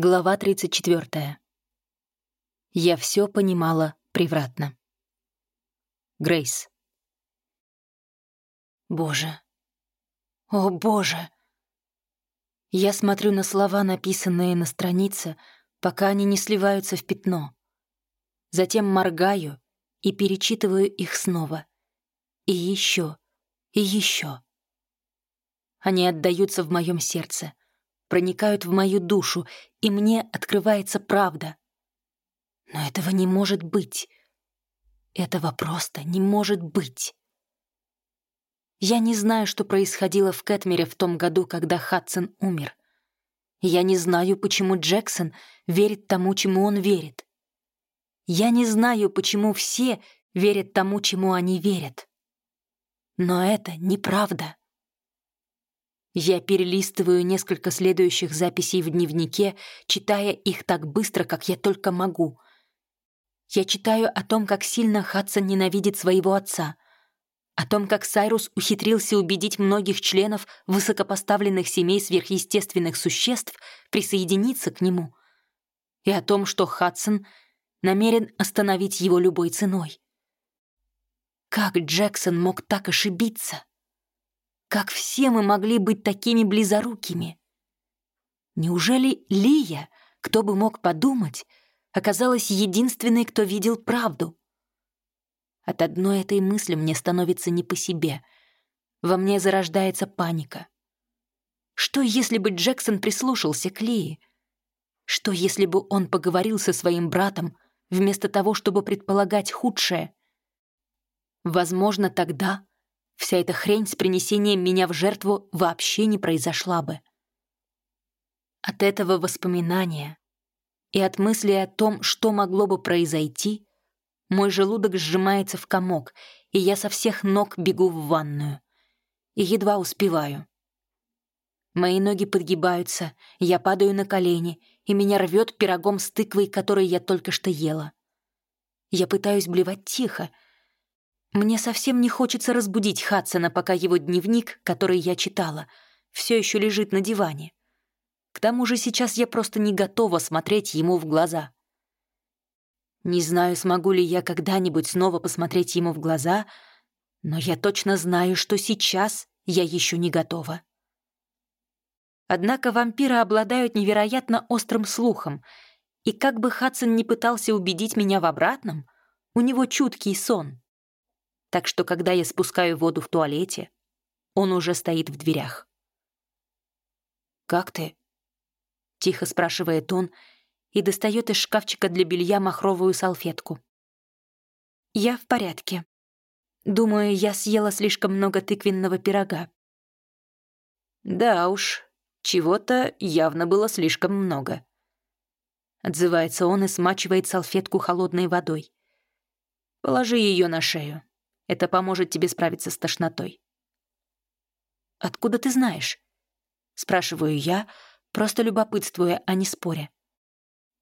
Глава 34. Я все понимала превратно. Грейс. Боже. О, боже. Я смотрю на слова, написанные на странице, пока они не сливаются в пятно. Затем моргаю и перечитываю их снова. И еще, и еще. Они отдаются в моем сердце — проникают в мою душу, и мне открывается правда. Но этого не может быть. Этого просто не может быть. Я не знаю, что происходило в Кэтмере в том году, когда Хадсон умер. Я не знаю, почему Джексон верит тому, чему он верит. Я не знаю, почему все верят тому, чему они верят. Но это неправда. Я перелистываю несколько следующих записей в дневнике, читая их так быстро, как я только могу. Я читаю о том, как сильно Хадсон ненавидит своего отца, о том, как Сайрус ухитрился убедить многих членов высокопоставленных семей сверхъестественных существ присоединиться к нему, и о том, что Хадсон намерен остановить его любой ценой. Как Джексон мог так ошибиться? Как все мы могли быть такими близорукими? Неужели Лия, кто бы мог подумать, оказалась единственной, кто видел правду? От одной этой мысли мне становится не по себе. Во мне зарождается паника. Что, если бы Джексон прислушался к Лии? Что, если бы он поговорил со своим братом, вместо того, чтобы предполагать худшее? Возможно, тогда вся эта хрень с принесением меня в жертву вообще не произошла бы. От этого воспоминания и от мысли о том, что могло бы произойти, мой желудок сжимается в комок, и я со всех ног бегу в ванную. И едва успеваю. Мои ноги подгибаются, я падаю на колени, и меня рвет пирогом с тыквой, который я только что ела. Я пытаюсь блевать тихо, мне совсем не хочется разбудить Хадсона, пока его дневник, который я читала, все еще лежит на диване. К тому же сейчас я просто не готова смотреть ему в глаза. Не знаю, смогу ли я когда-нибудь снова посмотреть ему в глаза, но я точно знаю, что сейчас я еще не готова. Однако вампиры обладают невероятно острым слухом, и как бы Хадсон не пытался убедить меня в обратном, у него чуткий сон так что когда я спускаю воду в туалете, он уже стоит в дверях. «Как ты?» — тихо спрашивает он и достает из шкафчика для белья махровую салфетку. «Я в порядке. Думаю, я съела слишком много тыквенного пирога». «Да уж, чего-то явно было слишком много», — отзывается он и смачивает салфетку холодной водой. «Положи ее на шею. Это поможет тебе справиться с тошнотой». «Откуда ты знаешь?» — спрашиваю я, просто любопытствуя, а не споря.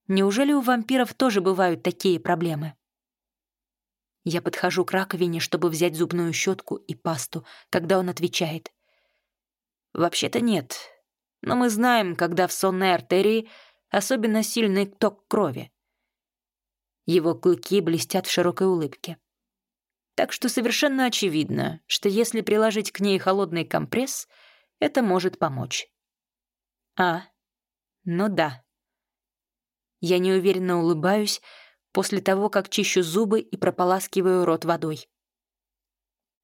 «Неужели у вампиров тоже бывают такие проблемы?» Я подхожу к раковине, чтобы взять зубную щетку и пасту, когда он отвечает. «Вообще-то нет, но мы знаем, когда в сонной артерии особенно сильный ток крови». Его клыки блестят в широкой улыбке. Так что совершенно очевидно, что если приложить к ней холодный компресс, это может помочь. А, ну да. Я неуверенно улыбаюсь после того, как чищу зубы и прополаскиваю рот водой.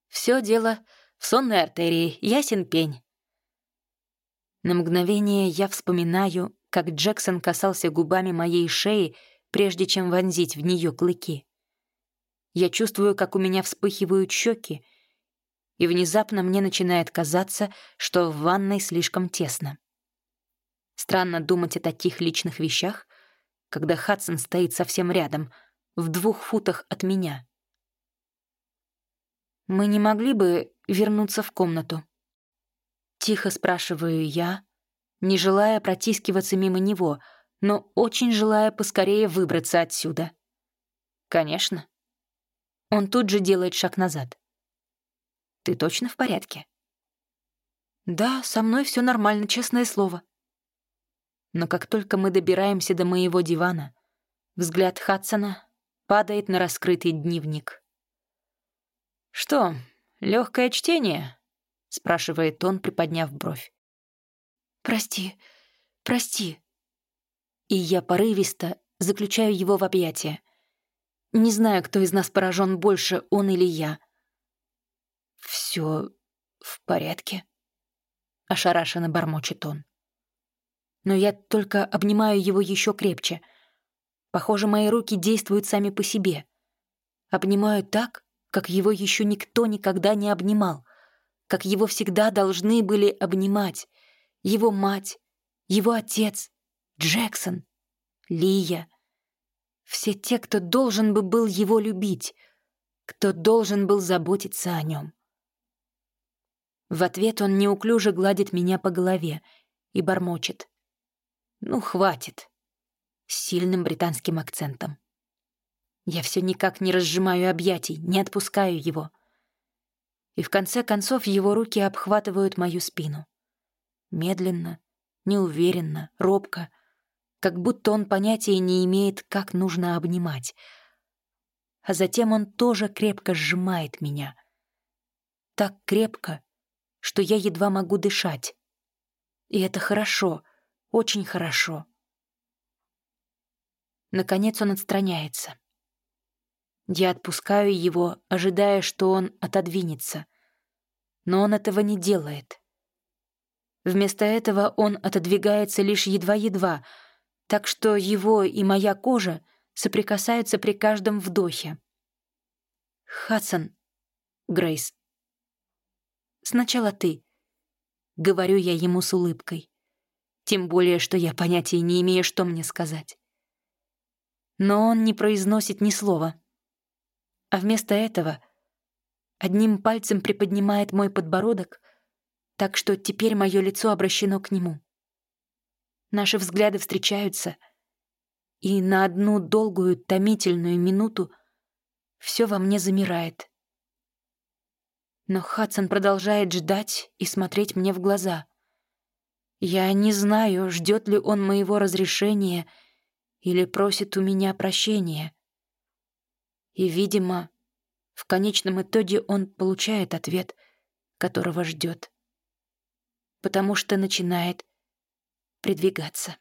Все дело в сонной артерии, ясен пень. На мгновение я вспоминаю, как Джексон касался губами моей шеи, прежде чем вонзить в нее клыки. Я чувствую, как у меня вспыхивают щеки, и внезапно мне начинает казаться, что в ванной слишком тесно. Странно думать о таких личных вещах, когда Хадсон стоит совсем рядом, в двух футах от меня. «Мы не могли бы вернуться в комнату?» Тихо спрашиваю я, не желая протискиваться мимо него, но очень желая поскорее выбраться отсюда. «Конечно», он тут же делает шаг назад. «Ты точно в порядке?» «Да, со мной все нормально, честное слово». Но как только мы добираемся до моего дивана, взгляд Хадсона падает на раскрытый дневник. «Что, легкое чтение?» — спрашивает он, приподняв бровь. «Прости, прости». И я порывисто заключаю его в объятия. Не знаю, кто из нас поражен больше, он или я. Все в порядке?» — ошарашенно бормочет он. Но я только обнимаю его еще крепче. Похоже, мои руки действуют сами по себе. Обнимаю так, как его еще никто никогда не обнимал, как его всегда должны были обнимать. Его мать, его отец, Джексон, Лия. Все те, кто должен бы был его любить, кто должен был заботиться о нем. В ответ он неуклюже гладит меня по голове и бормочет. «Ну, хватит!» С сильным британским акцентом. Я все никак не разжимаю объятий, не отпускаю его. И в конце концов его руки обхватывают мою спину. Медленно, неуверенно, робко, как будто он понятия не имеет, как нужно обнимать. А затем он тоже крепко сжимает меня. Так крепко, что я едва могу дышать. И это хорошо, очень хорошо. Наконец он отстраняется. Я отпускаю его, ожидая, что он отодвинется. Но он этого не делает. Вместо этого он отодвигается лишь едва-едва, так что его и моя кожа соприкасаются при каждом вдохе. «Хадсон», Грейс, Сначала ты. Говорю я ему с улыбкой. Тем более, что я понятия не имею, что мне сказать. Но он не произносит ни слова. А вместо этого одним пальцем приподнимает мой подбородок, так что теперь мое лицо обращено к нему. Наши взгляды встречаются, и на одну долгую, томительную минуту все во мне замирает — но Хадсон продолжает ждать и смотреть мне в глаза. Я не знаю, ждет ли он моего разрешения или просит у меня прощения. И, видимо, в конечном итоге он получает ответ, которого ждет, потому что начинает придвигаться.